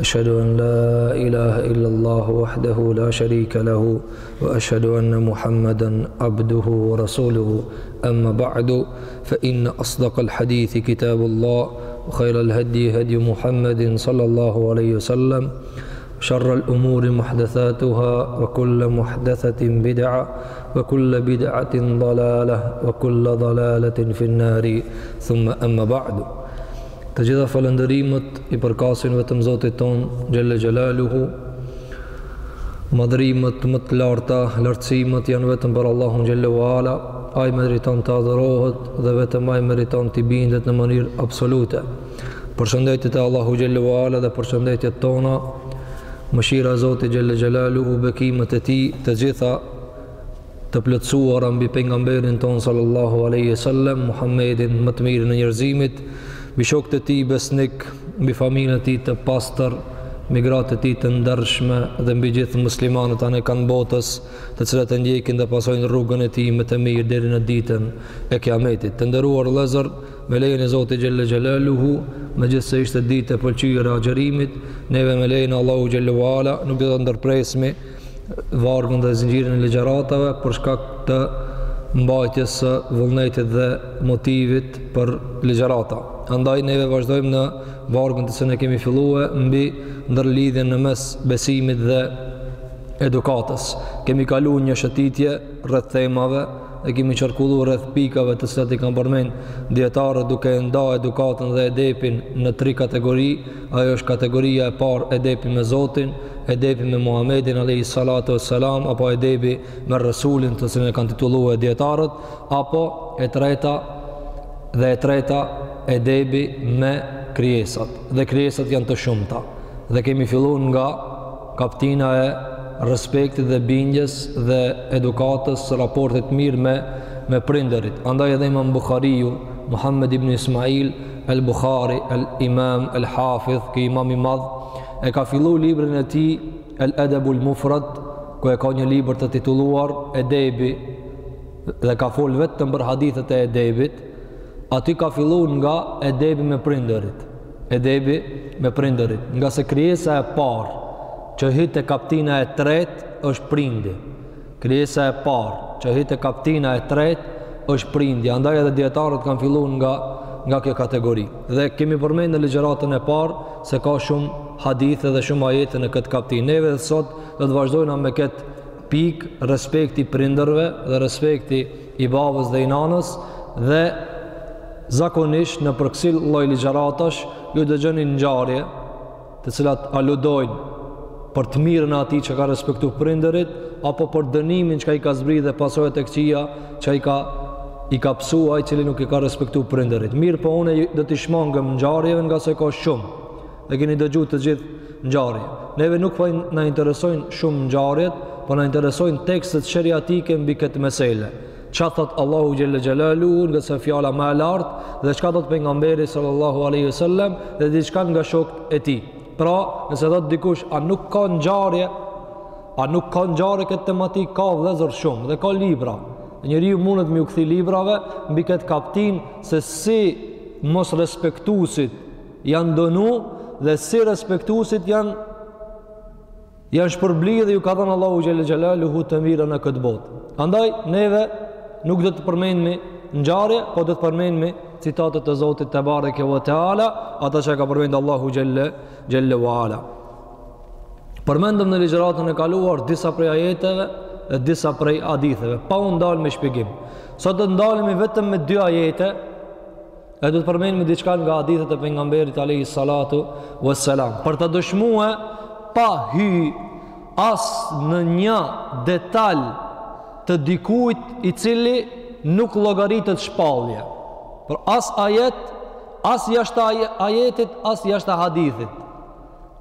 أشهد أن لا إله إلا الله وحده لا شريك له وأشهد أن محمدا عبده ورسوله أما بعد فإن أصدق الحديث كتاب الله وخير الهدي هدي محمد صلى الله عليه وسلم شر الأمور محدثاتها وكل محدثة بدعة وكل بدعة ضلالة وكل ضلالة في النار ثم أما بعد Të gjitha falënderimet i përkasin vetëm Zotit tonë, xhelle xhelaluhu, madhërimet më të larta, lartësimet janë vetëm për Allahun xhelle ve ala, ai meriton të adhurohet dhe vetëm ai meriton t'i bindet në mënyrë absolute. Përshëndetjet e Allahut xhelle ve ala dhe përshëndetjet tona, mëshira e Zotit xhelle xhelaluhu, bekimet e tij të gjitha, të plotësuara mbi pejgamberin tonë sallallahu alaihi wasallam Muhammedin më të mirin e njerëzimit mbi shokët e tij besnikë mbi familjen e tij të pastër mbi gratë e tij të ndershme dhe mbi gjithë muslimanët anekënd botës të cilët e ndjekin dhe pasojnë rrugën e tij më të mirë deri në ditën e kiametit të nderuar vëllezër me lejen e Zotit xhelle xhelaluhu megjithëse ishte ditë e pëlqyer e agjërimit neve me lejen e Allahut xhelle ve ala nuk do ta ndërpresmi vargun dhe zinxhirin e ligjëratave për shkak të mbajtjes së vullnetit dhe motivit për ligjërata. Andaj neve vazhdojmë në vargun të cilin e kemi fillu mbi ndërlidhjen në mes besimit dhe edukatës. Kemi kalu një shëtitje rreth temave e kemi qarkullu rreth pikave të cilat i kanë përmend dietarët duke e nda edukatën dhe edepin në tri kategori, Ajo është kategoria e parë edepi me Zotin, edepi me Muhammedin alayhi salatu wassalam apo edepi me Resulin të cilën e kanë titullu dietarët, apo e treta dhe e treta edepi me krijesat. Dhe krijesat janë të shumta. Dhe kemi fillu nga kaptina e respektit dhe bindjes dhe edukatës, raportit të mirë me me prindërit. Andaj edhe Imam Buhariu, Muhammed ibn Ismail El Buhari, El Imam, El Hafidh, ky imam i madh, e ka fillu librin e tij, El Edebul Mufrad, ku e ka një libër të titulluar Edebi, dhe ka fol vetëm për hadithet e Edebit, aty ka fillu nga Edebi me prindërit. Edebi me prindërit. Ngase krijesa e parë, që hy te kaptina e tretë, është prindi. Krijesa e parë që hyn te kaptina e tretë është prindi, andaj edhe dietarët kanë fillu nga nga kjo kategori. Dhe kemi përmend në ligjëratën e parë se ka shumë hadithe dhe shumë ajete në këtë kaptinë. Neve sot do të vazhdojmë me këtë pikë respekti i prindërve dhe respekti i babës dhe i nanës dhe zakonisht nëpër kësi lloj ligjëratash ju dëgjoni ngjarje të cilat aludojnë për të mirën e atij që ka respektu prindërit apo për dënimin çka i ka zbrit dhe pasojat e këqija që i ka i ka pësu ai cili nuk i ka respektu prindërit. Mirëpo unë do t'i shmangem ngjarjeve ngase ka shumë. Dhe keni dëgju të gjithë ngjarje. Neve nuk po na interesojnë shumë ngjarjet, po na interesojnë tekstet sheriatike mbi këtë mesele. Çka thot Allahu xhelle xhelaluhu ngase fjala ma e lartë dhe çka thot pejgamberi sallallahu alaihi wasallam dhe diçka nga shokët e tij. Pra, nëse thot dikush a nuk ka ngjarje, a nuk ka ngjarje këtë tematik ka vëllazër shumë dhe ka libra. Njeriu mundet me iu kthy librave mbi këtë kaptin se si mosrespektuesit janë dënu dhe si respektuesit janë Janë shpërbly dhe iu ka dhanë Allahu xhelle xhelaluhu të mira në këtë botë. Andaj, neve nuk do të përmendmi ngjarje, po do të përmendmi citatet e Zotit tebareke ve teala, ata që e ka përmend Allahu xhelle, xhelle ve ala. Përmendëm në ligjëratën e kaluar disa prej ajeteve dhe disa prej haditheve, pa u ndalë me shpjegim. Sot do ndalemi vetëm me dy ajete, E do të përmendim diçka nga hadithet e pejgamberit alayhi salatu wassalam. Për të dëshmue pa hy as në një detaj të dikujt i cili nuk llogaritet shpallje. Pra as ajet, as jashtë ajetit, as jashtë hadithit.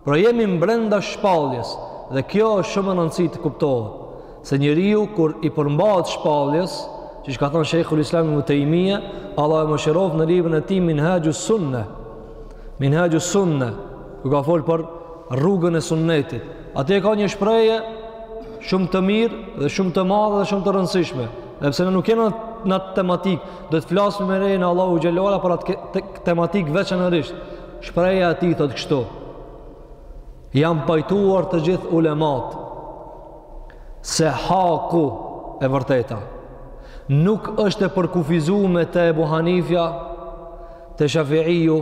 Pra jemi mbrenda shpalljes dhe kjo është shumë me rëndësi të kuptohet, se njeriu kur i përmbahet shpalljes, qysh ka thanë Sheikhul Islam Ibn Taymija, Allahu e mëshiroftë në librin e tij Minhajus Sunne, Minhajus Sunne, ku ka folë për rrugën e sunnetit. Atje ka një shprehje shumë të mirë dhe shumë të madhe dhe shumë të rëndësishme. Edhe pse ne nuk jena në atë tematik, do të flasim me lejen e Allahut xhelle ve ala për atë tematik veçanërisht. Shprehja e tij thotë kështu: Janë pajtuar të gjithë ulemat se haku e vërteta nuk është e përkufizume te Ebu Hanifja, te Shafiiu,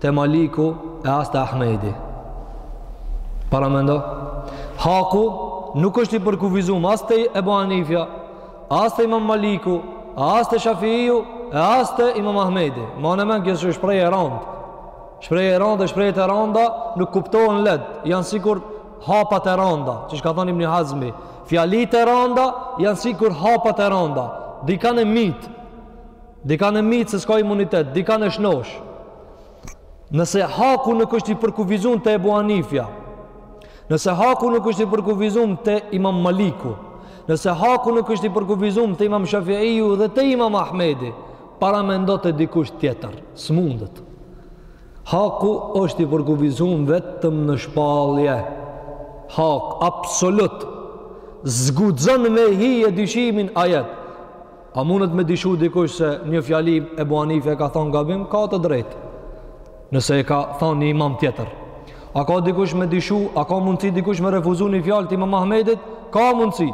te Maliku e as te Ahmedi. Paramendo, haku nuk është i përkufizum as te Ebu Hanifja, As te Imam Maliku, as te Shafiiu, e as te Imam Ahmedi. Mane mend kjo është shprehje e randë. Shprehje e randë, e shprehjet e randa nuk kuptohen lehtë. Janë sikur hapat e randa, qysh ka thanë Ibn Hazmi. Fjalitë e randa janë sikur hapat e randa. Dikanë e myt. Dikanë e myt se s'ka imunitet, dikanë e shnosh. Nëse haku nuk është i përkufizum te Ebu Hanifja, nëse haku nuk është i përkufizum te Imam Maliku, nëse haku nuk është i përkufizum te Imam Shafiu dhe te Imam Ahmedi, paramendo te dikush tjetër, s'mundet. Haku është i përkufizum vetëm në shpallje. Hak absolut. S'guxon me hy dyshim n'ajet. A mundet me dyshu dikush se një fjali Ebu Hanife e ka thonë gabim? Ka të drejtë, nëse e ka thonë një imam tjetër. A ka dikush me dyshu, a ka mundësi dikush me refuzu një fjalë të imam Ahmedit? Ka mundësi,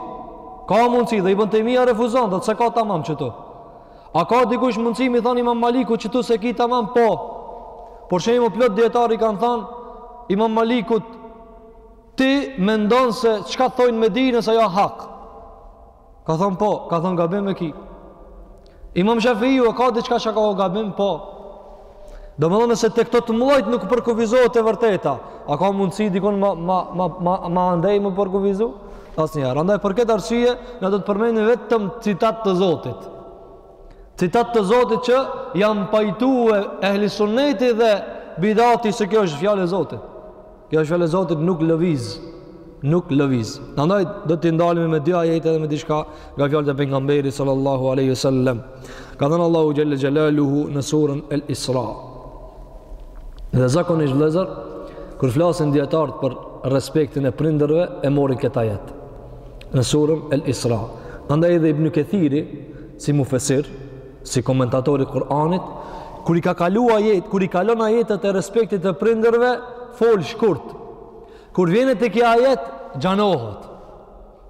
ka mundësi dhe i bon te m'ia refuzon, dhe të s'e ka tamam qëtu. A ka dikush mundësi m'i thonë imam Malikut qëtu s'e ki tamam? Po, por shembull plot dijetarë i kanë thonë, imam Malikut ti mendon se çka thojnë me di nëse ja hak. Ka thonë po, ka thonë gabim e ki. Imam Shafiju a ka diçka çka ka gabim, po. Domethonë se te këto të mdhojt nuk përkufizohet e vërteta. A ka mundësi dikun ma, ma, ma, ma, ma andej me përkufizu? Asnjëherë. Andaj për këtë arsye, na do të përmendim vetëm citat të Zotit. Citat të Zotit që janë pajtu ehli sunneti dhe bidati se kjo është fjalë e Zotit. Kjo është fjalë e Zotit nuk lëviz, nuk lëviz. Andaj, do të ndalemi me dy ajete dhe me diçka nga fjalët e pejgamberit sallallahu alejhi ve sellem. Ka thënë Allahu xhel-le xhelaluhu në surën El Isra. Dhe zakonisht vëllezër, kur flasin dijetarët për respektin e prindërve, e morin këtë ajet. Në surën El Isra. Andaj edhe Ibn Kethiri, si mufesir, si komentator i Kur'anit, kur i ka kalu ajet, kur i kalon ajetet e respektit të prindërve, fol shkurt. Kur vjen te ky ajet, gjanohet.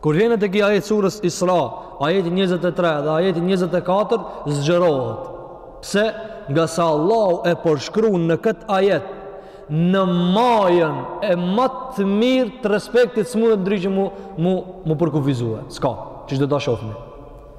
Kur vjen te ky ajet surës Isra, ajeti 23 dhe ajeti 24, zgjerohet. Pse? Ngase Allahu e përshkru në këtë ajet, në majën e ma të mirë të respektit, s'mundet ndryshe mu, mu, mu përkufizue. S'ka, qysh do ta shofmi.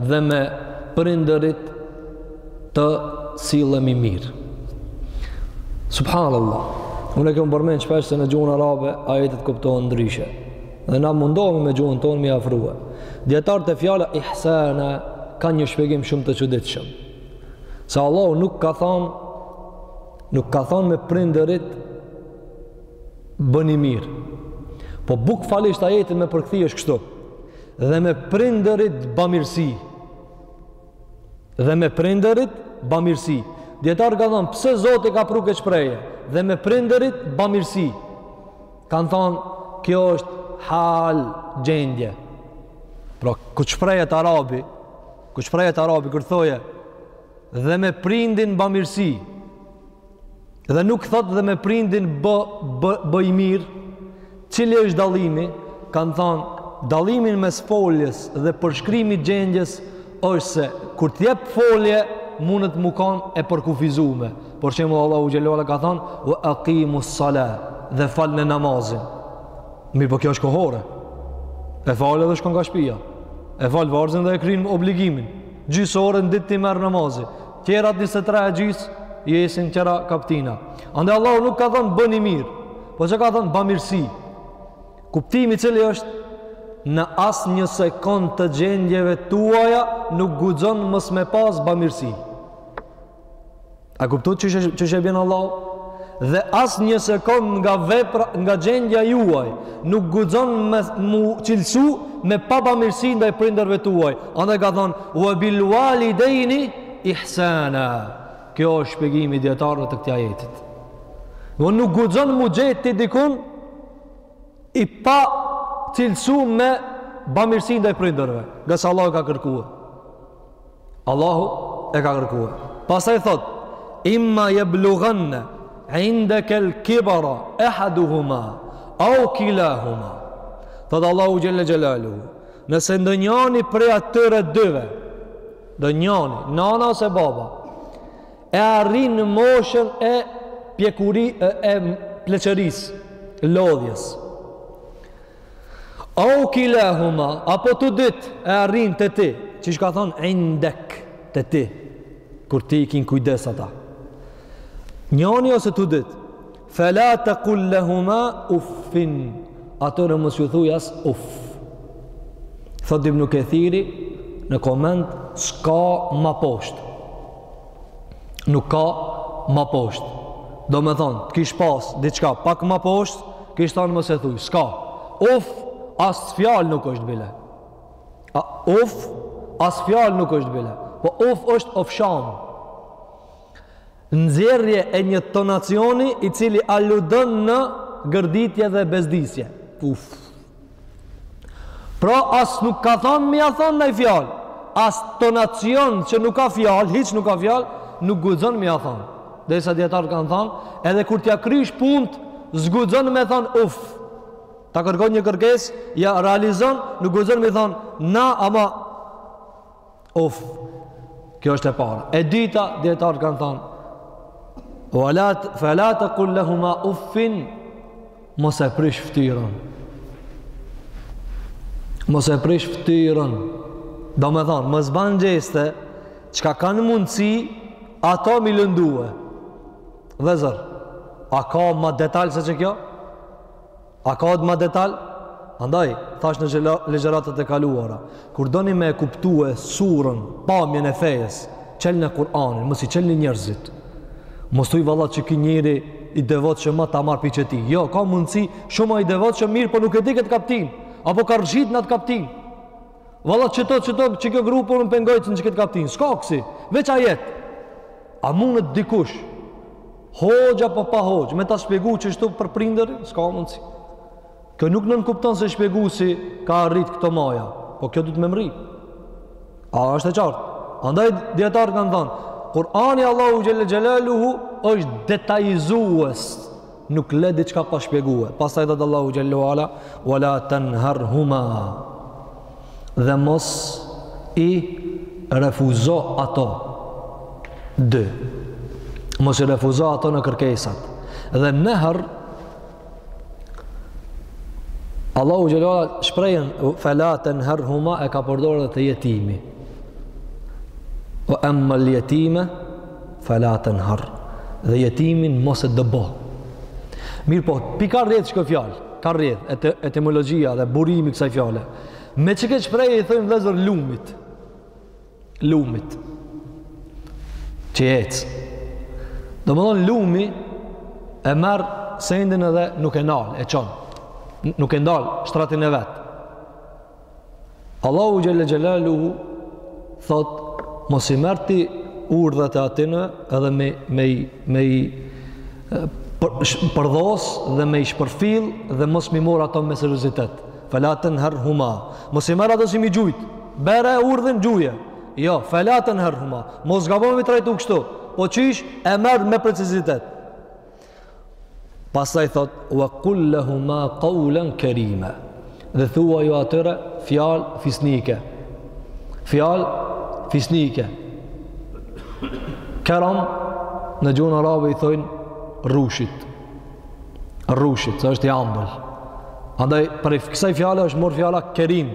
dhe me prindërit të sillemi mirë. Subhanallah. Unë e kam përmend shpesh se në gjuhën arabe ajetet kuptohen ndryshe. Dhe na mundohemi me gjuhën tonë m'i afrua. Dijetarët te fjala ihsana kanë një shpjegim shumë të çuditshëm. Se Allahu nuk ka thonë nuk ka thonë me prindërit bëni mirë. Po bukvalisht ajetin me përkthi është kështu. dhe me prindërit bamirësi dhe me prindërit bamirësi dijetarët kanë thonë pse Zoti e ka pru kët shprehje dhe me prindërit bamirësi kanë thonë kjo është hal gjendje pra kur shprehet arabi kur shprehet arabi kur thoje dhe me prindin bamirësi Dhe nuk thot dhe me prindin bë bë bëj mirë. Cili është dallimi? Kan thon dallimin mes foljes dhe përshkrimit gjendjes është se kur të jep folje mundet mu kon e përkufizume. Por shembull Allahu xhelle ue ala ka thon wa aqimus sala dhe falne namazin. Mirëpo kjo është kohore. E fal edhe shkon nga shpia. E fal farzin dhe e kryn obligimin. Gjys ore në ditë t'i merr namazi. Tjerat 23 e gjys jesin tjera kaptina. Andaj Allahu nuk ka thënë bëni mirë, po ça ka thënë bamirësi. Kuptimi cili është në asnjë sekund të gjendjeve tuaja nuk guxon mos me pas bamirësi. A kuptu qysh, qysh e bjen Allahu? Dhe asnjë sekund nga, vepra, nga gjendja juaj nuk guxon me mu cilësu me pabamirësi ndaj prindërve tuaj. Andaj ka thonë, Wa bil walidaini ihsana. Kjo është shpjegimi i dijetarëve të këtij ajeti. Do nuk guxon mu gjet ti dikun i pa cilësu me bamirësi ndaj prindërve, ngase Allahu e ka kërkua. Allahu e ka kërkua. Pastaj thot, imma jeblugenne indekel kibara ehaduhuma, au kilahuma. Thot Allahu xhelle xhelaluhu Nëse ndonjani prej atyre dyve, ndonjani, nana ose baba, e arrin në moshën e pjekuri e, e pleqëris, lodhjes. Au kilahuma, apo të dyt e arrin te ti, qysh ka thonë, indek te ti, kur ti i kin kujdes ata. Njani ose të dyt, Fela tekul lehuma uffin, atëherë mos ju thuj as uff. Thot ibn Kethiri në koment, s'ka ma poshtë. Nuk ka ma poshtë. Do me thonë, të kish pas diçka pak ma poshtë, kish thonë mos e thuj, s'ka. Uff, as fjalë nuk është bile. A, uff, as fjalë nuk është bile. Po uff është ofshamë. Nxjerrje e një tonacioni i cili aludon në gërditje dhe bezdisje. Uf. Pra as nuk ka thënë me ja thon naj fjalë. As tonacion që nuk ka fjalë, hiç nuk ka fjalë, nuk guxon me ja thon. Derisa dijetarët kanë thënë, edhe kur t'ia krysh punt, s'guxon me thon uf. Ta kërkon një kërkesë, ja realizon, nuk guxon me i thon na ama Uf, kjo është e para. E dyta, dijetarët kanë thanë, vela t, fela tekul lehuma uffin, mos e prish ftyrën. Mos e prish ftyrën. Domethanë, mos ban gjeste, çka kanë mundësi, ato m'i lëndue. Vllezër, a ka ma detal se qekjo? A ka edhe ma detal? Andaj, thash në ligjëratat e kaluara, kur doni me e kuptue surën, pamjen e fejës, çelne Kur'anin, mos i çelni njerëzit. Mos thuj valla qeky njeri i devotshëm ta marr prej qetij. Jo, ka mundësi, shumë i devotshëm, mirëpo nuk e di këtë kaptinë, apo ka rrëshqit në atë kaptinë. Valla qeto, qeto, qekjo grupë po më pengojnë në qekët kaptinë. S'ka kësi, veç ajet. A mundët dikush, hoxhë apo pa hoxhë, me ta shpjegu qeshtu për prindër, s'ka mundësi. Kjo nuk nënkupton se shpjeguesi ka arrit këto maja, po kjo duhet me mrri. A është e qartë? Andaj dijetarët kanë thanë, Kurani i Allahut xhelle xhelaluhu është detajizues Nuk le diçka pa shpjegue. Pastaj thotë Allahu xhelle ve ala, wala tenherhuma. Dhe mos i refuzo ato. Dë. Mos i refuzo ato në kërkesat. Dhe nehr, Allahu xhelle ve ala shprehjen fela tenherhuma e ka përdor edhe te jetimi. We emmel jetime, fela tenhar dhe jetimin mos e dëbo. Mirëpo, pi kah rrjedh qekjo fjalë, kah rrjedh, et etimologjia dhe burimi i kësaj fjale. Me qekët shprehje i thojnë vllezër lumit. Lumit që ec. Domethonë lumi e merr sendin edhe nuk e nal, e çon. Nuk e ndal shtratin e vet. Allahu xhelle xhelaluhu thotë mos i merr ti urdhrat e atyneve edhe me, me, me i përdhos dhe me i shpërfill dhe mos m'i morr ato me seriozitet fela tenherhuma mos i merr ato si m'i gjujt bere urdhnin gjuje jo fela tenherhuma mos gabo m'i trajtu kështu po qysh e merr me precizitet Pastaj thotë, wa kul lahuma qawlan karima. Dhe thuaju atyre fjalë fisnike. Fjalë fisnike. Keram në gjuhën arabe i thojnë rrushit. Rrushit, se është i ambël. Andaj prej kësaj fjale është morr fjala kerim,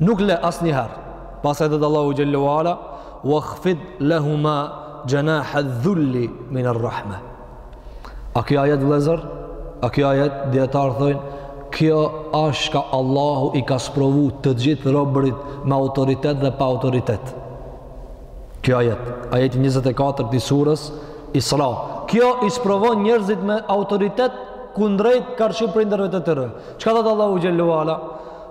Nuk le asnjëherë. Pastaj thot Allahu xhelle ue ala, "Wa khfid lahumā janāha adh-dhulli min ar-rahma." A kjo ajet vëllezër? A kjo ajet dietar thonë, kjo është çka Allahu i ka sprovu të gjithë robërit me autoritet dhe pa autoritet. Kjo ajet, ajeti 24 i surës Isra. Kjo i sprovon njerëzit me autoritet kundrejt karshi prindërve të tyre. Çka thot Allahu xhallahu ala?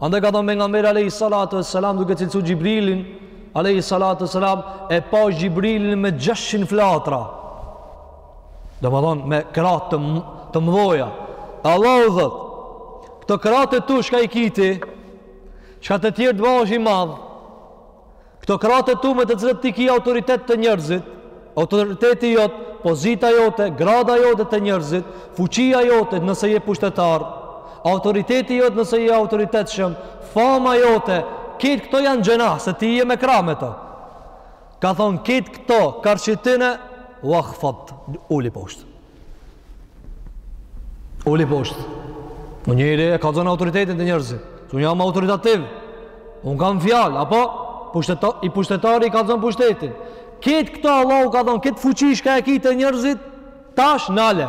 Andaj ka thënë pejgamberi alayhi salatu wassalam duke cilësu Xhibrilin alayhi salatu wassalam e pa Xhibrilin me 600 flatra. Domethonë me krahët të mëdha. Allahu thot, këto krahët e tu shka i ki ti, çka të tjerë të bësh i madh. Këto krahët e tu me të cilat ti ki autoritet te njerëzit, autoriteti jot, pozita jote, grada jote te njerëzit, fuqia jote nëse je pushtetar, autoriteti jot nëse je autoritetshëm, fama jote, krejt këto janë xhenah, se ti je me krah me to. Ka thonë, krejt këto, karshi tyne, wakhfid, uli poshtë. Uli poshtë. Një njeri e kallzon autoritetin te njerëzit. Se unë jam autoritativ. Unë kam fjalë, apo? Pushteta, I pushtetari kallzon pushtetin. Krejt këto Allahu ka thonë, ketë fuqi shka e ki te njerëzit, tash nale.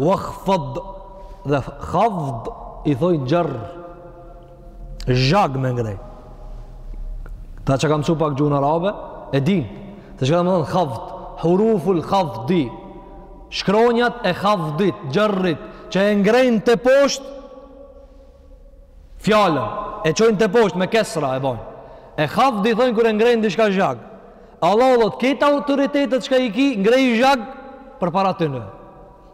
Uakhfid dhe khafd i thojnë xherr. zhag me ngrej. Ata që kanë msu pak gjuhën arabe, e din se çka domethonë khafd, huruful khafdi, shkronjat e khafdit, xherrit, që e ngrejnë te poshtë fjalën, e çojnë te poshtë me kesra e bojnë. E khafd i thonë kur e ngrejnë diçka zhag. Allahu thot, krejt autoritetet çka i ki, ngrej zhag përpara tyne.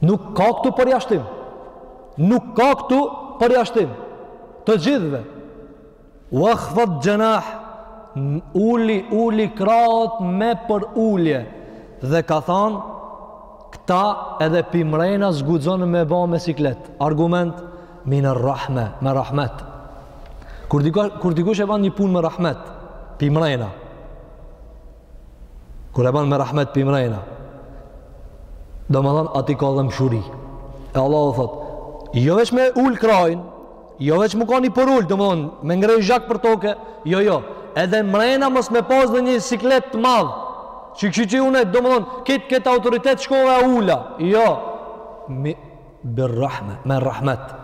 Nuk ka këtu përjashtim. Nuk ka këtu përjashtim. Të gjithve. Wakhfid xhenah, uli, uli krahët me përulje. Dhe ka thanë, këta edhe pi mrena s'guxon me ba me siklet. Argument, min rrahme, me rahmet. Kur dikush, kur dikush e ban një punë me rahmet, pi mrena, Kur e ban me rahmet pi mrena, domethonë aty ka dhemshuri. E Allahu thotë, jo veç me ul krahin, jo veç me konë i përul, domethonë, me ngrej zhag për toke, jo, jo, edhe mrena mos me pas dhe një siklet të madh, që kështu që une, domethonë, këtë këtë autoritet shkova e ula, jo, mi, Bir rahme, me rahmet.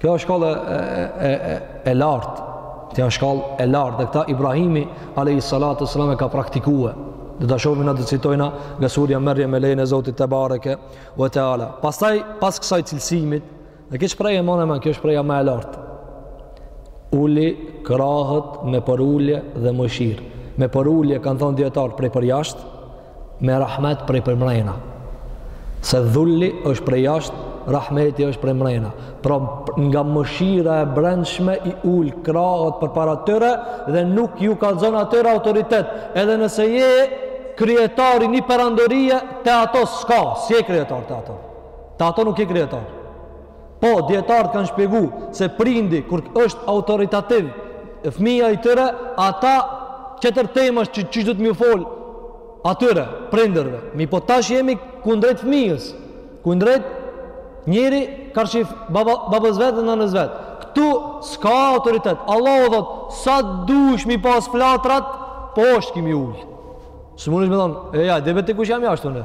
Kjo është shkallë e, e, e lartë. Kjo është shkallë e lartë. Dhe këta Ibrahimi, alejhi salatu ve selam, e ka praktikue. Do ta shohim, do citojna nga surja Merjem me lejen e Zotit tebareke ve teala. Pastaj, pas këtij cilësimit, dhe kjo shprehje më, kjo shprehja ma e lartë. Uli krahët me përulje dhe mëshirë. Me përulje, kanë thonë dijetarët, prej përjashtë, me rahmet prej përmrena se dhulli është prej jashtë rahmeti është prej mrena pra nga mëshira e brendshme i ul krahët përpara tyre dhe nuk ju kallzon atyre autoritet edhe nëse je kryetar i një perandorie te ato s'ka si je kryetar te ato te ato nuk je kryetar Po, dijetarët kanë shpjegu se prindi, kur është autoritativ, fëmija i tyre, ajo tjetër temë asht që duhet m'iu folë, atyre, prindërve. Mirëpo tash jemi kundrejt fëmijës, kundrejt njeri karshi babës vet dhe nanës vet. Këtu s'ka autoritet. Allahu thotë, sa dush m'i pas flatrat, poshtë ki m'i ul. S'mundesh me thonë, ej a e di vetë kush jam jashtë unë.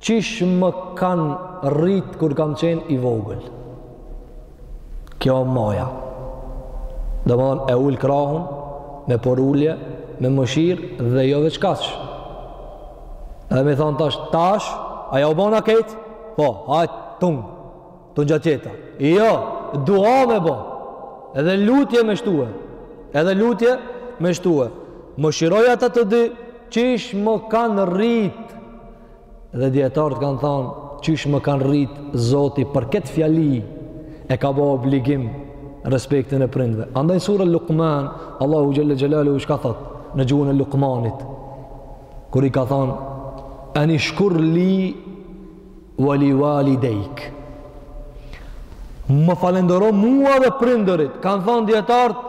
Qysh më kanë rrit kur kam qenë i vogël. Kjo maja. Domethonë e ul krahun, me përulje, me mëshirë dhe jo veç kaq. Edhe me thonë tash, tash, a jau bona këtë? Po, hajt, tung, tungjatjeta. Jo, du me bo, edhe lutje me shtue, edhe lutje me shtue. Mëshiroji ata të dy, qysh më kanë rrit dhe dijetarët kanë thanë qysh më kanë rrit zoti për këtë fjali e ka bo obligim respektin e prindve andaj suretu lukman Allahu xhel-le xhelaluhu çka thotë në gjuhën e lukmanit kur i ka thanë enishkur li ve livalidejk më falëndero mua dhe prindërit kanë thanë dijetarët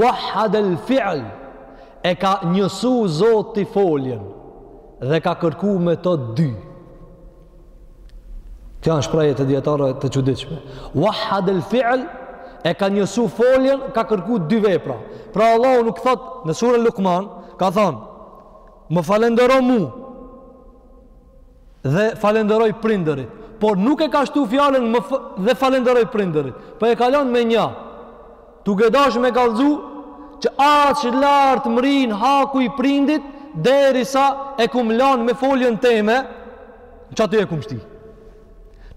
wahad el fi'l e ka njësu zoti foljen Dhe ka kërku me to dy. Këto janë shprehje të dijetarëve të çuditshme. Wahad al-fi'l e ka njësu foljen, ka kërku dy vepra. Pra Allahu nuk thotë në surën Luqman, ka thanë: "Më falëndero mu dhe falënderoj prindërit." Por nuk e ka shtu fjalën dhe falënderoj prindërit, po e ka lon me nja. Duke dashtë me kallzu që aq lart mrin haku i prindit derisa e kum lan me foljen teme qaty e kum shti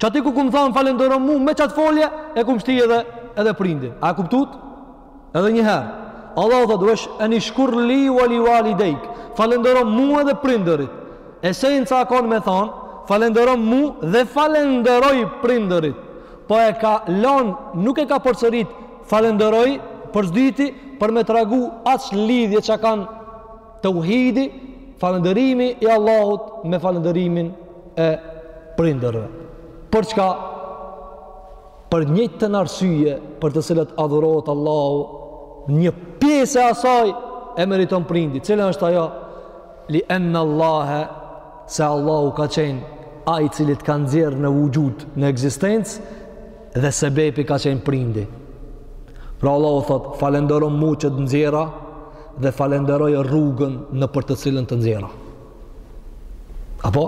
qaty ku kum thon falëndero mu me qat folje e kum shti edhe prindin a e kuptut edhe një herë Allahu thotë uesh enishkur li ue li ualidejk falëndero mu edhe prindërit esenca kon me thon falëndero mu dhe falënderoj prindërit Po e ka lan, nuk e ka përsërit, falënderoj për s'dyti, për me tregu atë lidhje që kanë teuhidi, falënderimi i Allahut me falënderimin e prindërve. Për çka? Për njëjtën arsye për të cilat adhurohet Allahu, një pjesë e asaj e meriton prindi. Cila është ajo? Li enne Allahe, se Allahu ka qenë ai i cili të ka nxjerrë në vuxhud, në ekzistencë dhe sebepi ka qenë prindi. Pra Allahu thotë, falëndero mu që të nxjerra dhe falënderoje rrugën nëpër të cilën të nxjerra. Apo,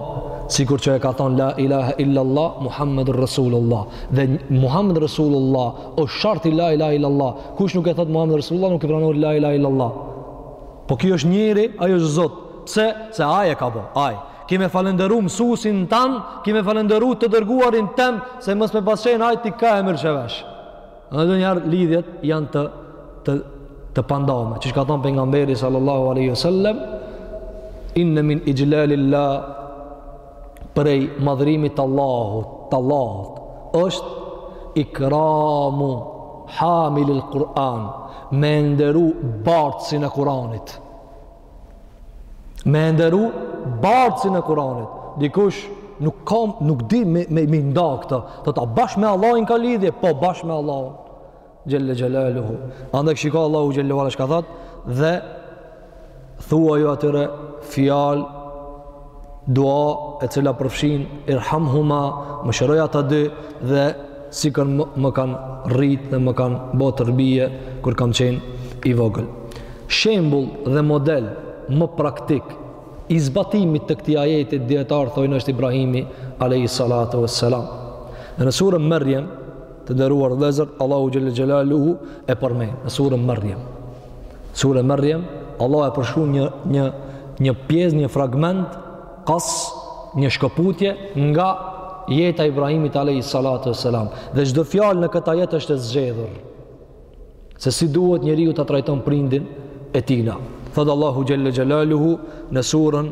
sikur që e ka thonë La ilaha illallah, Muhammed Rasulullah. Dhe Muhammed Rasulullah o sharti La ilaha illallah. Kush nuk e thotë Muhammed Rasulullah, nuk i pranohet La ilaha illallah. Po ky është njeri, ai është Zot. Pse? Se ai e ka bo. Ai. Ki me falënderu mësusin tan, ki me falënderu të dërguarin tem, se mos me pas qenë ai ti ka e merrshe vesh. Edhe njëherë lidhjet janë të, të, të pandame. Ç' ka thonë pejgamberi sallallahu aleyhi sallem, inne min ixhlalilah, prej madhërimit t'Allahut, të Allahut, është ikramu hamilil Kur'an, me e nderu bartësin e Kur'anit. Me e nderu bartësin e Kur'anit. Dikush nuk kam, nuk di me, me, me nda këta. Thotë bash me Allahin ka lidhje, po bash me Allahin. Xhelle xhelaluhu. Andaj shiko Allahu xhelle ue ala çka thotë, dhe thuaju atyre fjalë, dua e cila përfshin, irhamhuma, mëshiroj ata dy, dhe sikur më, më kanë rrit dhe më kanë bo terbije, kur kam qenë i vogël. Shembull dhe model më praktik, i zbatimit të këtij ajetit, dijetarët thojnë është Ibrahimi, a.s. Dhe në surën Merjem, Të nderuar vëllezër, Allahu xhelle xhelaluhu e përmend në surën Merjem. Sura Merjem, Allahu e përshkruan një një një pjesë, një fragment qas një shkëputje nga jeta e Ibrahimit alayhi salatu wasalam. Dhe çdo fjalë në këtë ajet është e zgjedhur. Se si duhet njeriu ta trajton prindin e tij. Thotë Allahu xhelle xhelaluhu në surën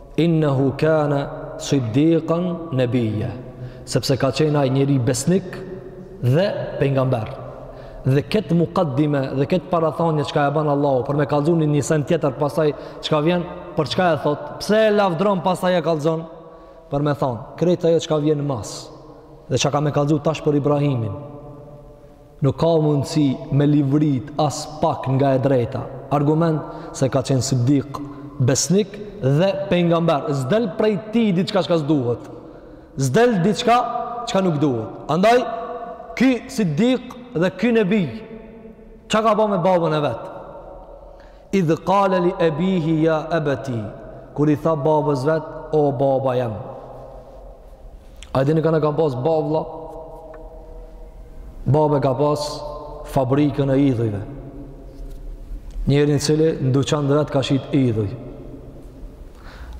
Innehu kane siddiqan nebije, sepse ka qenë ai njeri besnik dhe pejgamber. Dhe këtë mukaddime dhe këtë parathanje çka e bën Allahu për me kallzu një sen tjetër pastaj çka vjen, për çka e thot? Pse e lavdron pastaj e kallzon? Për me thon, krejt ajo çka vjen mas. Dhe çka ka me kallzu tash për Ibrahimin. Nuk ka mundësi me livrit as pak nga e drejta. Argument se ka qenë Siddik besnik dhe pejgamber. S'del prej tij diçka çka s'duhet. S'del diçka çka nuk duhet. Andaj ky Siddik dhe ky Nebi çka ka bë me babën e vet? Idh qale li abihi ya abati kur i tha babës vet o baba jem. A e dini kan e ka pas babë? Baba e ka pas fabrikën e idhujve. Njeri i cili në duqan të vet ka shit idhuj.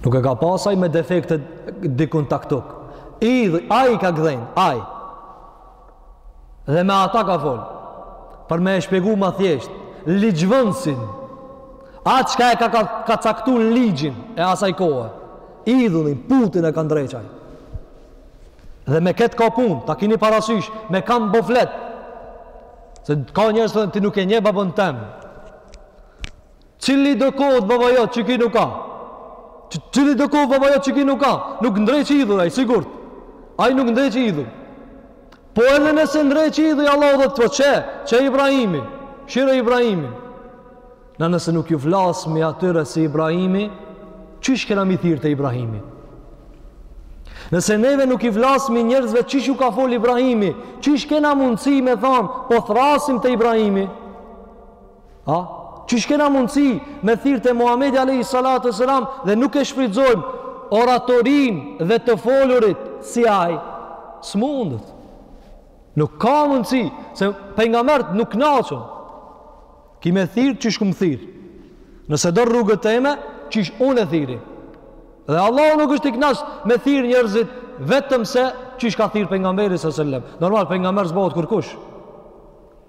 Nuk e ka pas aj me defekte dikun taktuk. Idhuj, aj ka gdhen, aj. Dhe me ata ka fol. Për me e shpjegu më thjesht, ligjvënësin, atë çka e ka, ka, ka caktu ligjin e asaj kohe, idhullin, putin e ka ndreq aj. Dhe me këtë ka punë, ta kini parasysh, me kan po flet. Se ka njerëz, ti nuk e njeh babën tem. Cilido koft baba jot, qiky nuk ka. Cilido koft baba jot, qiky nuk ka. Nuk ndreq idhuj ai, sigurt. Ai nuk ndreq idhuj. Po edhe nëse ndreq idhuj, Allah dhe të po që, që Ibrahimi, shihe Ibrahimin. Na nëse nuk ju flasmi atyre si Ibrahimi, qysh kena me thirr te Ibrahimi? Nëse neve nuk i flasmi njerëzve qysh u ka fol Ibrahimi, qysh kena mundësi me thanë, po thrrasim te Ibrahimi? A? Qysh kena mundësi me thirr te Muhammedi a.s. dhe nuk e shfrytëzojmë oratorinë dhe të folurit si aj. S'mundet. Nuk ka mundësi, se pejgamberët nuk knaqen. Ki me thirr qysh kum thirr. Nëse do rrugën teme, qysh unë e thirri. Dhe Allahu nuk është i knaq me thirr njerëzit vetëm se qysh ka thirr pejgamberi selem. Normal, pejgamber s'bëhet kërkush.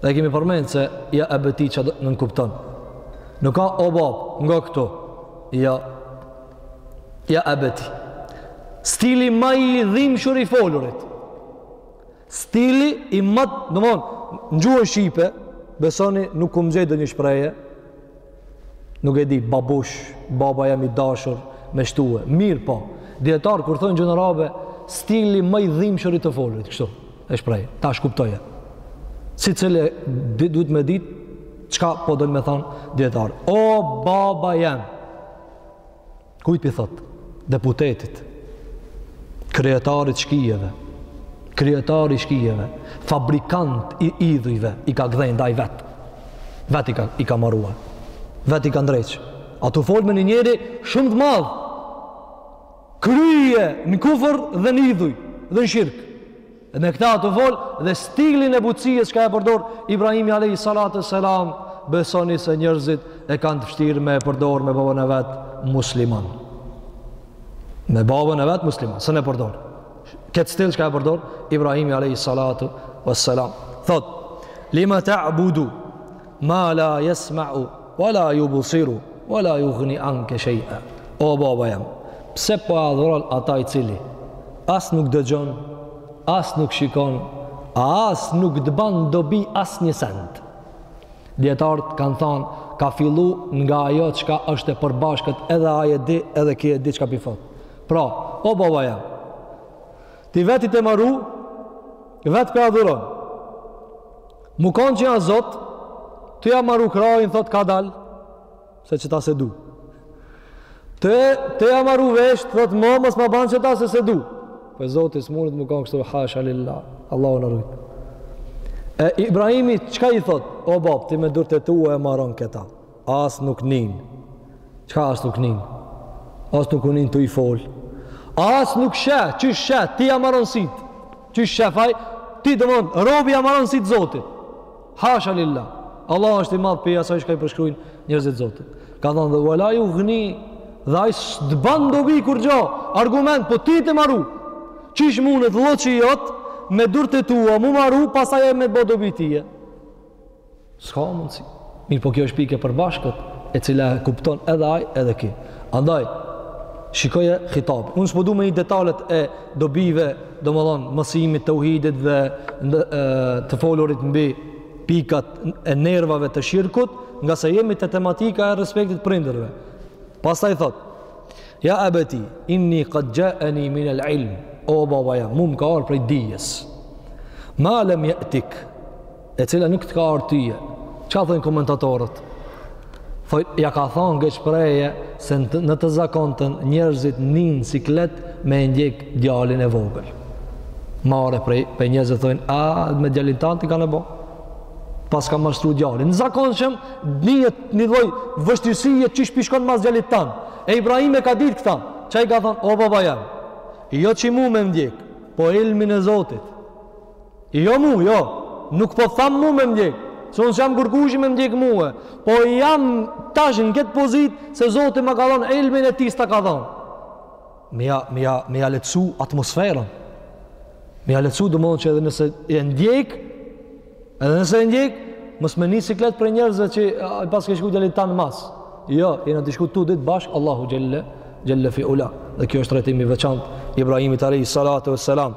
Dhe kemi përmend se ja ebeti çka nënkupton. Nuk ka o bab, nga këtu. Ja, ja ebeti. Stili ma i dhimshur i folurit. Stili ma, domethon, në gjuhën shqipe, besoni nuk kum gjetë donjë shprehje, nuk e di, babush, baba jem i dashur, me shtue. Mirëpo, dijetarët kur thonë n'gjuhën arabe, stili më i dhimshur i të folurit, kështu, e shpreh, tash kuptoje. Secili, duhet me ditë, çka po dojnë me thonë dijetarët. O, baba jem, Kujt i thot? Deputetit. Kryetarit shkijeve. Kryetari i shkijeve. Fabrikant i idhujve i ka gdhend aj vet. Vet i ka i ka maruar. Vet i ka ndreq. A tu fol me një njeri shumë të madh. Krye në kufër dhe në idhuj dhe në shirk. Dhe me këta të fol dhe stilin e butësisë çka e përdor Ibrahimi alejhi salatu ve selam, besoni se njerëzit e kanë të vështirë me e përdor me babën e vet musliman. Me babën e vet musliman, s'un e përdor këtë stil çka e përdor Ibrahimi alejhi salatu ve selam. Thot, lima ta abudu, ma la jesma'u, Wala yubsiru wala yughni anke shay'a. O baba jem, pse po e adhuron ata i cili as nuk dëgjon, as nuk shikon, a as nuk të ban dobi asnjë send. Dijetarët kanë thanë, ka fillu nga ajo çka është e përbashkët edhe aj e di edhe ky e di çka p'i thot. Pra, o baba jem, ti vet e ke maru, vetë po e adhuron, Mu kanë qaj zot, tu ja maru kryen, thot kadal, se qeta s'e du. Tu, tu ja maru vesht, thot mo, mos ma ban qeta se s'e du. Po zoti s'mundet mu kanë kështu, hasha lilla, Allahu na rujtë. E Ibrahimi, çka i thot? O bab, ti me durt e tu e maron këta. As nuk nin. Çka as nuk nin? As nuk nin tu i fol. As nuk sheh, qysh sheh, ti ja maron sytë. Qysh sheh aj, ti domon, robi ja maron sytë zotit. Hasha lilla. Allah është i madh prej asaj çka i përshkrujnë njerëzit zotit. Ka thonë dhe uala jugni, dhe aj s'të ban dobi kurgjo, argument, po ti e ke maru. Qysh mundet lloçi jot, me durt e tua, mu maru, pastaj me bo dobi tyje. S'ka mundësi. Mirëpo kjo është pikë e përbashkët, e cila e kupton edhe aj, edhe ky. Andaj, shikoje hitabin. Unë s'po du me hi detalet e dobive, domethonë, mësimit teuhidit dhe në, e, të folurit mbi pikat e nervave të shirkut, ngase jemi te tematika e respektit prindërve. Pastaj i thot, ja ebeti, inni kad xhaeni minel ilm, o baba jem, mu më ka ardh prej dijes. Ma lem je'tike, e cila nuk të ka ardh tyje. Çka thonë komentatorët? Thonë ja ka thonë qet shprehje se në të zakontën njerëzit nin siklet me e ndjek djalin e vogël. Marre prej pe njerëzit thonë a me djalin tan ti kanë bë. Paska mashtru djalin. Në zakonshëm nihet një lloj vështirësie qysh p'i shkon mas djalit tan. E Ibrahimi e ka ditë këta. Ça i ka thonë o baba jem. Jo çi mu me ndjek, po ilmin e Zotit. Jo mu, jo. Nuk po tham mu me m'ndjek. Se unë s'jam kurkushi me m'ndjek mue. Po jam tash në këtë pozit se Zoti më ka dhonë ilmin e ty s'ta ka dhonë. Me ja, me ja, me ja lehtësu atmosferën. Me ja lehtësu domethonë që edhe nëse e ndjek, edhe nëse e ndjek, mos me ni siklet prej njerëzve që paske shku djalit tan mas. Jo, jena tu shku të dytë bashkë, Allahu xhelle, xhelle fi ula. Dhe kjo është trajtimi i veçantë i Ibrahimit alejhi salatu ue selam.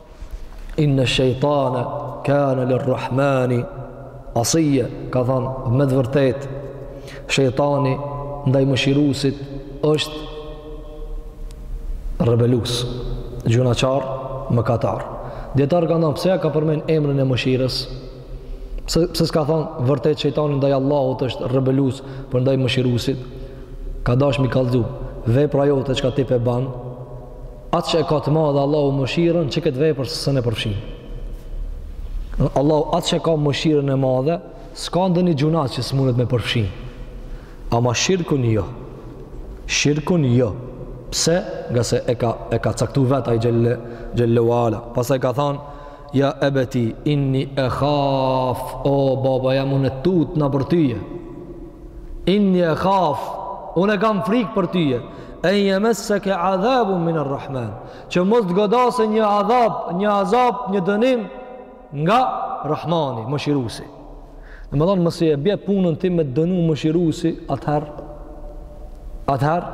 Inna shejtana kana lirrahmani asiyya ka thon me të vërtet shejtani ndaj mëshiruesit është rebelus gjynahqar mëkatar dijetarët kanë thon pse ja ka përmend emrin e mëshirës pse pse s'ka thon vërtet shejtani ndaj Allahut është rebelus por ndaj mëshiruesit ka dasht me i kallzu vepra jote çka ti pe ban Aq e ka të madhe Allahu mëshirën që këtë vepër s'un e përfshin. Allahu aq e ka mëshirën e madhe, s'ka ndonjë gjynah që s'mundet me përfshi. Ama shirkun jo. Shirkun jo. Pse? Ngase e ka, e ka caktu vetë Ai xhelle, xhelle ue ala. Pastaj ka thanë, ja ebeti, inni ekhaf, o babë jam unë e tutna për tyje. Inni ekhaf, unë e kam frikë për tyje. En jemesseke adhabun mine rrahman, që mos të godasë një adhab, një azab, një dënim nga Rahmani, Mëshirusi. Domethonë, masi e bjen punën ti me t'dënu Mëshirusi, atëherë, atëherë,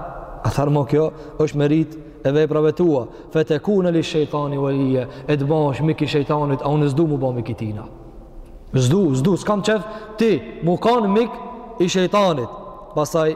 atëherë më kjo është merit e veprave tua, fe tekune li shejtani velijja, e të bëhesh mik i shejtanit, a unë s'du mu bë mik i tina. S'du, s'du, s'kam qef ti, mu kanë mik i shejtanit. Pasaj,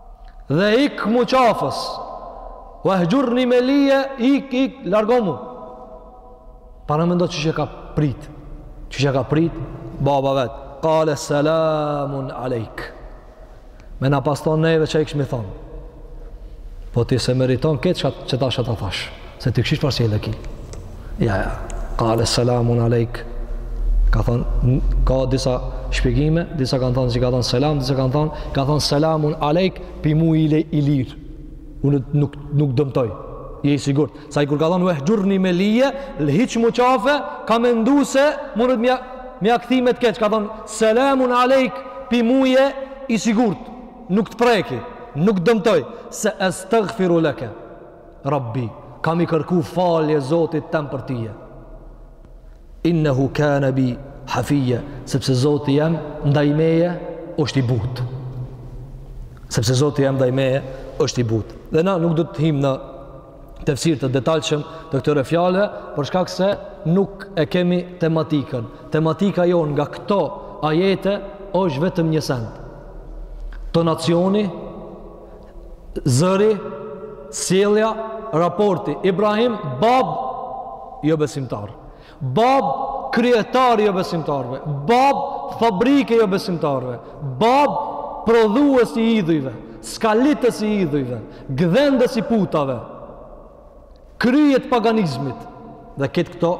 Dhe hiqmu qafës. Wahxhurni melijja, ik, ik, largomu. Paramendo qysh e ka prit. Qysh e ka prit, baba vet. Kale selamun alejk. Me na pas thonë neve çka i kishmi thonë. Po ti se meriton këtë që tash ta thashë. Se ti këshish parë që Ja, ja. Kale, selamun alejk. Ka thonë, ka disa shpjegime, disa kanë thonë që ka thonë selam, disa kanë thonë, ka thonë selamun alejk, pi mu je, je i lirë. Unë nuk, nuk dëmtoj. Je i sigurt. Se ai kur ka thonë, vehxhurni melijja, hiqmu qafe, ka mendu se mundet me ja, me ja kthy me të keq. Ka thonë, selamun alejk, pi mu je i sigurt. Nuk të preki, nuk dëmtoj. Se estagfiru leke. Rabbi, kam i kërku falje Zotit tem për ty. Innehu kane bi hafije, sepse Zotit jem nda i meje është i but. Sepse Zoti jem ndaj meje është i butë. Dhe na nuk do të him në tefsir të detalshëm të këtyre fjalëve, për shkak se nuk e kemi tematikën. Tematika jonë nga këto ajete është vetëm një send. Tonacioni, Zëri, sjellja, raporti, Ibrahim, babë jobesimtar. Babë, kryetar i jobesimtarëve. Babë, fabrikë e jobesimtarëve. Babë, prodhues i idhujve, skalitës i idhujve, gdhendës i putave. kryet e paganizmit dhe këtë këto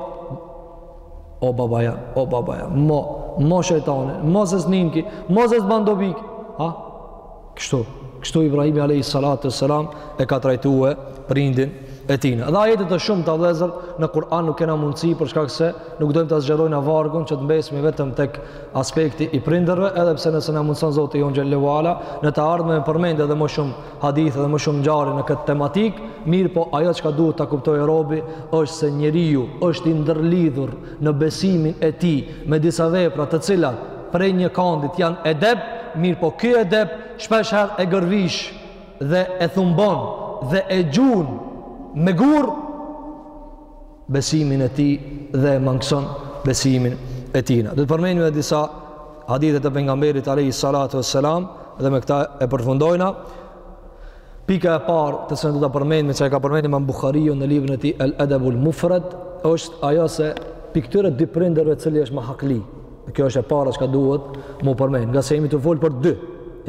o baba jem, o baba jem mo, mo shejtanin, mo zës ninki mo zës bandovik ha, kështu kështu Ibrahimi alejhi salatu ue selam e ka trajtue prindin e tina dhe ajetet është shumë, vëllezër në Kur'an nuk kena mundësi për shkak se nuk dojmë ta zgjerojna vargun që të mbesmi vetëm tek aspekti i prindërve edhe pse nëse na mundëson Zoti jonë xhelle ue ala në të ardhme me përmend edhe më shumë hadithe dhe më shumë ngjarje në këtë tematikë, mirëpo ajo çka duhet ta kuptojë robi është se njeriu është i ndërlidhur në besimin e tij me disa vepra të cilat prej një kandit janë edep, mirëpo ky edep shpeshherë e gërvish dhe e thumbon dhe e gjun me gur besimin e tij dhe e mangëson besimin e tina. Do të përmendim edhe disa hadithe të pejgamberit alayhi salatu wassalam dhe me këta e përfundojna. Pika e parë të cilën do ta përmendim, që e ka përmendur Imam Buhariu në librin e tij El Edebul Mufred, është ajo se pi këtyre dy prindërve cili është më hakli. Kjo është e para çka duhet m'u përmend. Ngase jemi tu fol për dy,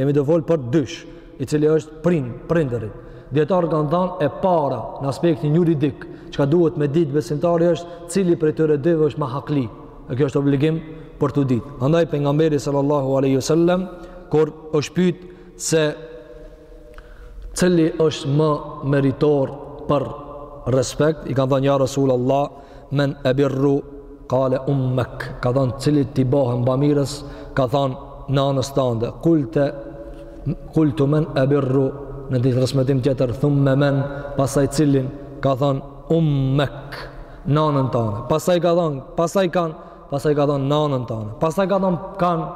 jemi tu fol për dysh. i cili është prind, prindërit. Dijetarët kanë thanë e para në aspektin juridik, çka duhet me ditë besimtari është cili prej tyre dyve është ma hakli. E kjo është obligim për t'u ditë. Andaj pejgamberi sallallahu aleyhi sallem, kur është pytë se cili është më meritor për respekt, i kanë thanë ja Rasul Allah, men eberru, kale ummek, ka thanë cilit t'i bohem bamirës, ka thanë nanës tande, kulte, kultu men eberru, në një transmetim tjetër, thumme men, pasaj cilin, ka thanë ummek, nanën tande, pasaj ka thanë, pasaj kan, pasaj ka thanë nanën tande, pasaj ka thanë kan,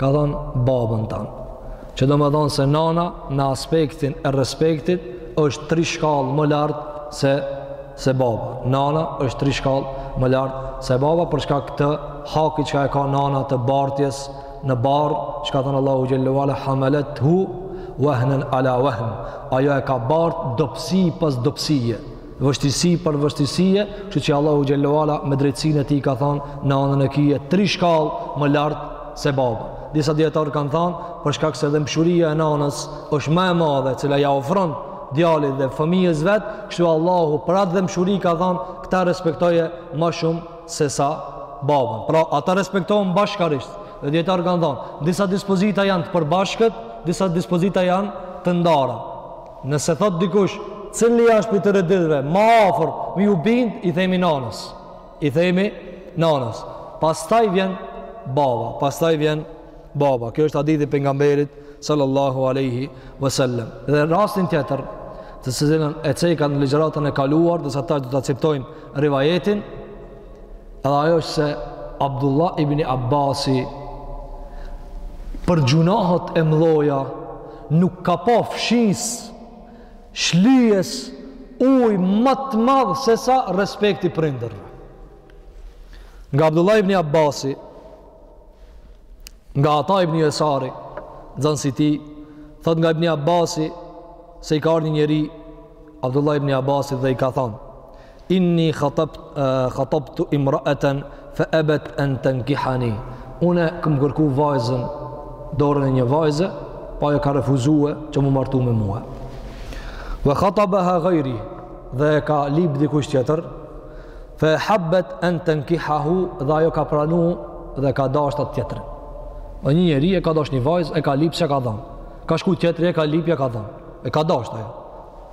ka thënë babën tan. Që domethënë se nana në aspektin e respektit është tri shkallë më lartë se, se baba. Nana është tri shkallë më lartë se baba, për shkak këtë haki çka e ka nana të bartjes në bark, që ka thënë Allahu xhele ve ala, hamelethu, wahnen ala wahn. Ajo e ka bartë dobësi pas dobësie. vështirësi për vështirësie, kështu që Allahu xhele ve ala me drejtësinë e tij ka thënë nanën e kije tri shkallë më lart se baba. Disa dijetarë kanë thënë për shkak se dhembshuria e nanës është më e madhe, cila ia ofron djalit dhe fëmijës vet, kështu Allahu për atë dhembshuri ka thënë këta respektoje më shumë sesa babën. Pra ata respektohen bashkarisht. Dhe dijetarët kanë thënë, disa dispozita janë të përbashkët, disa dispozita janë të ndara. Nëse thotë dikush, cili është prej tyre dyve ma afër me iu bind, i themi nanës. I themi nanës. Pastaj vjen baba, pastaj vjen baba. Kjo është hadithi i pejgamberit sallallahu alaihi wasallam. Dhe rastin tjetër, të cilën e ceka në ligjëratën e kaluar, ndërsa tash do ta citojmë rivajetin, Edhe ajo është se Abdullah ibn Abbasi për gjynahet e mdhaja nuk ka pa fshirës, shlyes, ujë ma të madh sesa respekti i prindërve. Nga Abdullah ibn Abbasi, nga Ata ibn Jesari, nxanësi i tij, thotë nga ibn Abbasi se i ka ardh një njeri Abdullah ibn Abbasit dhe i ka thanë, Inni khatabtu imra'atan fa abat an tankihani. Unë kam kërku vajzën, dorën e një vajze, po ajo ka refuzu që mu martu me mua. Wa khatabaha ghayri dhe e ka lip dikush tjetër. Fa ahabbat an tankihahu dhe ajo ka pranu dhe e ka dasht atë tjetrin. O një njeri e ka dasht një vajzë, e ka lip s'ia ka dhan. Ka shku tjetri e ka lip ia ka dhan. E ka dasht ajo.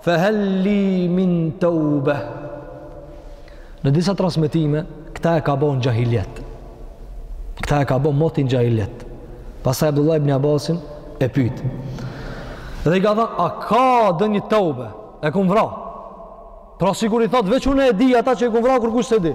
Fe hel li min teube. Në disa transmitime, këta e ka bo në xhahilijet. Këta e ka bo moti n'xhahilijet. Pastaj Abdullah ibn Abbasin e pyt. Dhe i ka thënë, a ka ndonjë teube? E kum vra. Pra sikur i thot, veç unë e di ata që e kum vra, kurkush s'e di.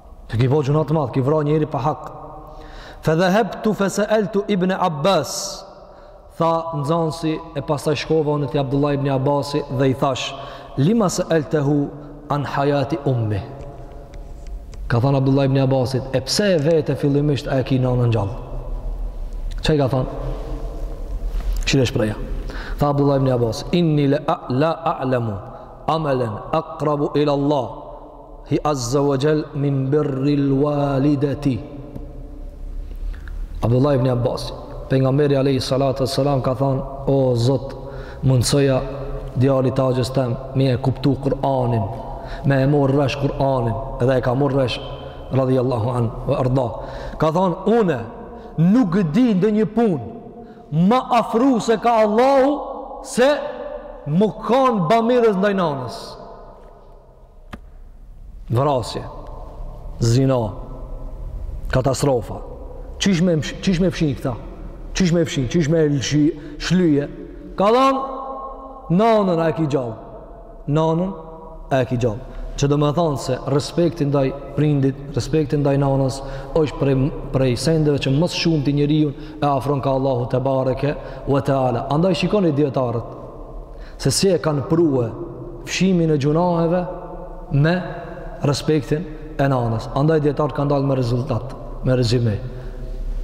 Ti ki bo gjynah të madh, ki vra njeri pa hak. Fe dhehebtu fe seeltu ibn Abbas, tha nxansi, e pastaj shkova unë te Abdullah ibn Abbas dhe i thash, lima seeltehu an hajati ummi. I ka than Abdullah ibn Abbasit, e pse e vete fillimisht a e ki nanën gjallë? Çka i ka than? Kqyre shprehja. Tha Abdullah ibn Abbas, inni la a'lamu amelen akrabu ila Allah, Hi azza wa jall min birri alwalidati. Abdullah ibn Abbas, pejgamberi alayhi salatu wassalam ka thënë, o Zot, mundsoja djalit të axhës tem me e kuptu Kur'anin, me e morë vesh Kur'anin, edhe e ka morë vesh, radijallahu anhu ve erda. Ka thanë, une nuk di ndonjë punë, ma afruse ka Allahu, se me kanë bamirës ndaj nanës. Vrasje, zina, katastrofa. Qysh me, qysh m'i fshi këta? Qysh m'i fshi, qysh m'i shly, shlyje? Ka thanë, nanën a e ki gjallë. Nanën a e ki gjallë. Që domethanë se respekti ndaj prindit, respekti ndaj nanës, është prej, prej sendeve që më së shumti njeriun e afron ka Allahu tebareke ve teala. Andaj shikoni dijetarët, se si e kanë pru e fshimjen e gjynaheve me respektin e nanës. Andaj dijetarët kanë dalë me rezultat, me rezyme.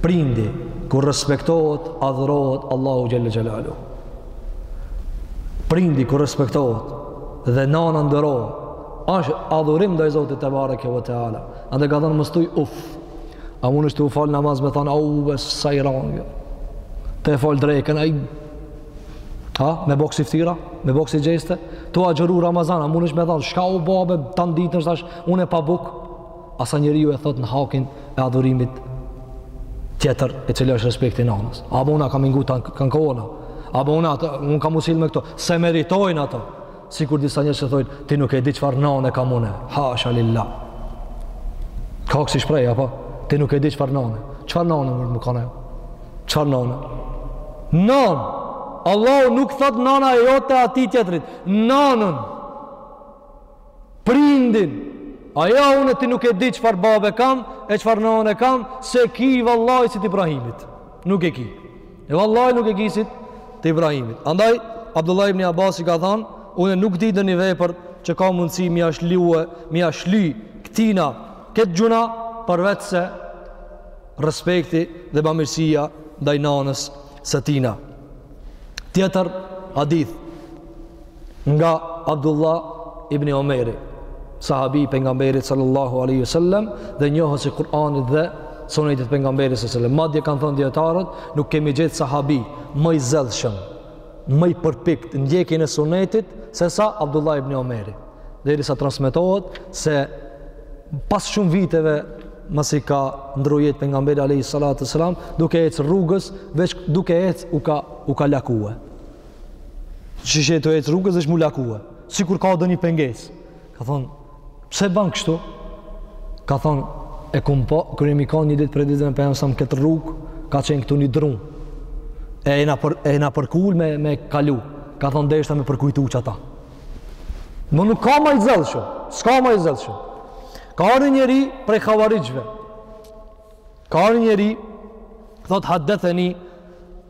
Prindi, kur respektohet, adhurohet Allahu xhel-le xhelaluhu. Prindi, kur respektohet, dhe nana nderohet, është adhurim ndaj Zotit tebareke ve teala. Andaj ka thënë mos thuj uf, a mundesh tu u falë namaz me thënë, au, sa i ranë, jo. Tu e falë drekën, a i Ha, me bo ksi ftyra, me bo ksi gjeste, tu agjëru Ramazan, a mundesh me thanë, shka u ba be, tanë ditën tash, unë pa bukë, a sa njeriu e thotë në hakin e adhurimit tjetër, e cila është respekti i nanës. A më unë a kam ingu të kanë kohëna, a më unë a të, unë kam u sillë me këto, se meritojnë ato, Sikur disa njerëz që thonë, ti nuk e di çfarë nane kam unë. Hasha lillah. Ka ksi shprehje, apo? Ti nuk e di çfarë nane. Çfarë nane m'u kanë ajo? Çfarë nane? Nanë. Allahu nuk thot nana e jote atij tjetrit. Nanën. Prindin. Aja unë ti nuk e di çfarë babe kam e çfarë nane kam, s'e ki vallahi si të Ibrahimit. Nuk e ki. E vallahi nuk e ki si të Ibrahimit. Andaj, Abdullah ibn Abbasi ka thanë, une nuk di nënji vepër që ka mundësi me ia shly, me ia shly këtina, këtë gjynah, përveçse respekti dhe bamirësia ndaj nanës së tina. Tjetër, hadith, Nga Abdullah ibn Omeri, sahabi i pejgamberit sallallahu aleyhi sallem dhe njohës i Kur'anit dhe sunetit pejgamberit sallallahu aleyhi sallem. Madje kanë thënë dijetarët, nuk kemi gjet sahabi më i zellshëm, më i përpiktë n'ndjekjen e sunetit, se sa Abdullah ibn Omeri. Derisa transmitohet se pas shumë viteve masi ka ndrru jetë pejgamberi alejhi salatu ves-selam, duke ecë rrugës, veç duke ecë u ka, u ka lakue. Që që e të ecë rrugës dhe shmu lakue. Sikur ka ndonjë pengesë. Ka thonë, pse ban kështu? Ka thonë, e kumë po, kur jemi kon një ditë prej ditëve me pemë sa në këtë rrugë, ka qenë këtu një dru. E jena për, jena përkulë me, me kalu. Ka thonë, deshta me përkujtu qata. Më nuk ka ma i zellshëm. S'ka ma i zellshëm. Ka ardh njëri prej havarixhve. Ka ardh njëri, thotë, haddetheni,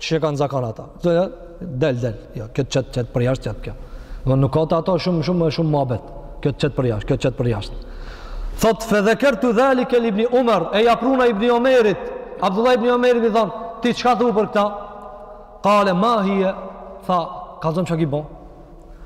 Ç'e kanë zakon ata? Këto janë del del. Jo, kjo t'qet, t'qet përjashtë, t'qet kjo. Do nuk ka te ata shumë shumë shumë muhabet. Kjo t'qet përjashtë, kjo t'qet përjashtë. Thot fe dhekertu dhalike li ibni Umar, e ja pruna ibn Omerit. Abdullah ibn Omerit i thom, ti çka thu për këta? Kale ma hije? Tha, kallzom çka ki bo?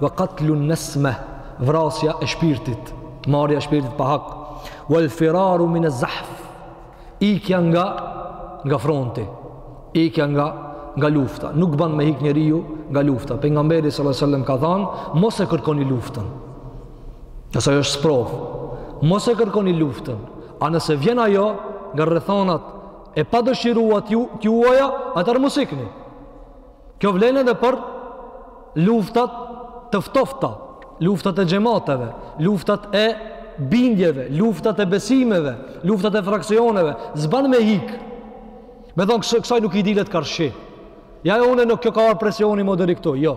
wa qatlu an-nasma vrasja e shpirtit marrja e shpirtit pa hak wal firaru min az-zahf ikja nga nga fronti ikja nga nga lufta nuk ban me hik njeriu nga lufta pejgamberi sallallahu alaihi wasallam ka thënë mos e kërkoni luftën se ajo është sprovë mos e kërkoni luftën a nëse vjen ajo nga rrethanat e padëshiruara t'juaja atëherë mos ikni Kjo vlen edhe për luftat të ftofta, luftat e xhemateve, luftat e bindjeve, luftat e besimeve, luftat e fraksioneve, s'ban me hik. Me thon kësaj nuk i dilet karshi. Ja e unë nuk kjo ka ardh presioni ma deri këtu, jo.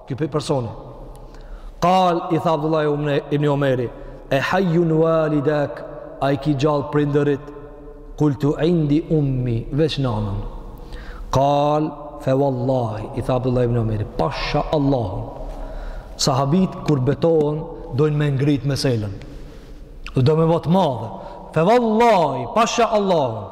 Ky pe personi. Kal i tha Abdullah ibn Omeri, e hajjun walidak, a i ki gjallë prindërit, kultu indi ummi, veç nanën. Kal, fe wallahi, i tha Abdullah ibn Omeri, pasha Allahun. Sahabit, kur betohen, dojnë me ngrit meselen. Dojnë me bo t'madhe. Fe wallahi, pasha Allahun.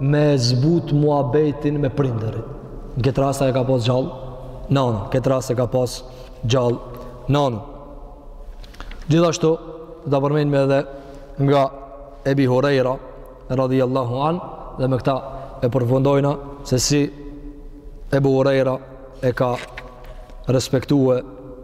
me zbut muabetin me prindërit. Në këtë rast e ka pas gjallë nanën, në këtë rast e ka pas gjallë nanën. Gjithashtu do ta përmendim edhe nga Ebi Huraira radhiyallahu an dhe me këta e përfundojna se si Ebu Huraira e ka respektue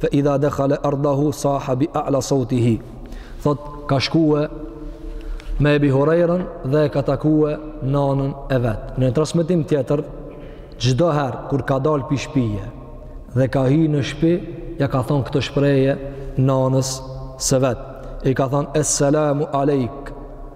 fa idha dakhala ardahu saha bi a'la sawtihi thot ka shkue me Ebi Hurejrën dhe e ka takue nanën e vet. Në transmetim tjetër, çdo herë kur ka dalë pi shpije dhe ka hi në shpi, ja ka thonë këtë shprehje nanës së vet. I ka thonë, Esselamu alejk,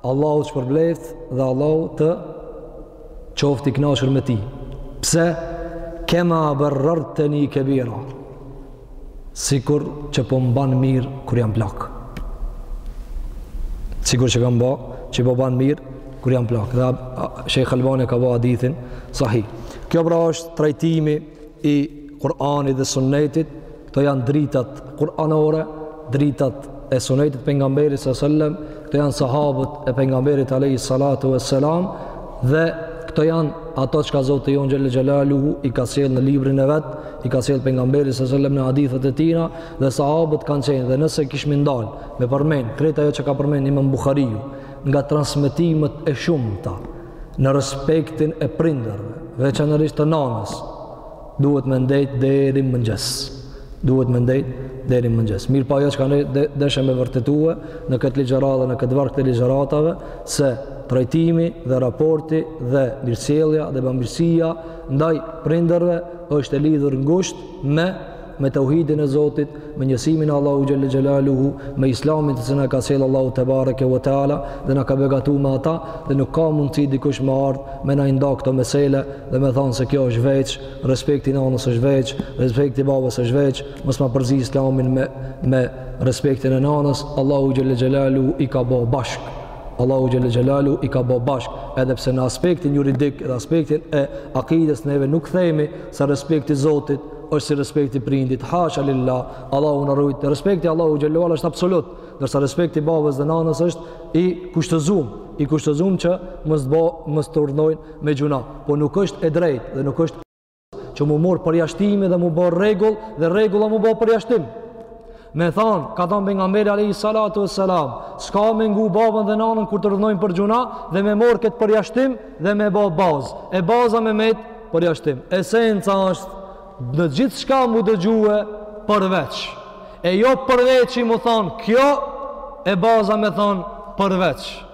Allahu të shpërbleft dhe Allahu të qoftë i kënaqur me ti. Pse kema berarteni kebira? Sikur që po mban mirë kur jam plak. Sikur që kam ba, që po mban mirë kur jam plak. Dhe Sheikh Albani ka ba hadithin sahih. Kjo pra është trajtimi i Kur'anit dhe Sunnetit Këto janë dritat kuranore, dritat e sunetit Pejgamberit sallallahu alejhi ve selem, këto janë sahabët e Pejgamberit alejhi salatu ve selam, dhe këto janë ato çka Zoti jonë xhel-le xhelaluhu i ka sjell në librin e vet, i ka sjell Pejgamberit sallallahu alejhi ve selem në hadithet e tijna, dhe sahabët kanë qenë, dhe nëse kishmi ndal me përmen krejt ajo që ka përmen imam Buhariu, nga transmetimet e shumta, në respektin e prindërve, veçanërisht të nanës, Duhet me ndejt deri në mëngjes. Duhet me ndejt deri në mëngjes. Mirëpo ajo çka ne deshëm me vërtetue në këtë ligjëratë dhe në këtë varg të ligjëratave, se trajtimi dhe raporti dhe mirësjellja dhe bamirësia ndaj prindërve është e lidhur ngushtë me me teuhidin e Zotit, me njësimin e Allahu xhel-le xhelaluhu, me islamin të cilin na ka sjell Allahu tebareke ve teala, dhe na ka begatu me ata, dhe nuk ka mundësi dikush me ardhë, me na i nda këto mesele, dhe me thanë se kjo është veç, respekti i nanës është veç, respekti i babës është veç, mos ma përzi islamin me, me respektin e nanës, Allahu xhel-le xhelaluhu i ka bo bashk, Allahu xhel-le xhelaluhu i ka bo bashk, edhe pse në aspektin juridik dhe aspektin e akides neve nuk themi se respekti i Zotit është si respekti i prindit, hasha lillah, Allahu na rujt, respekti i Allahut xhel-le është absolut, ndërsa respekti i babës dhe nanës është i kushtëzum, i kushtëzum që mos b, mos të urdhnojnë me gjunah, po nuk është e drejtë dhe nuk është që m'u morr përjashtimi dhe m'u bo rregull dhe rregulla m'u bo përjashtim. Me thanë, ka thanë Pejgamberi alejhi salatu ve selam, s'ka me ngu babën dhe nanën kur të urdhnojnë për gjunah dhe me morr këtë përjashtim dhe me ba bazë. E baza me met përjashtim. Esenca është në gjithçka m'u dëgjue përveç. E jo përveçi m'u thanë, kjo e baza me thanë përveç.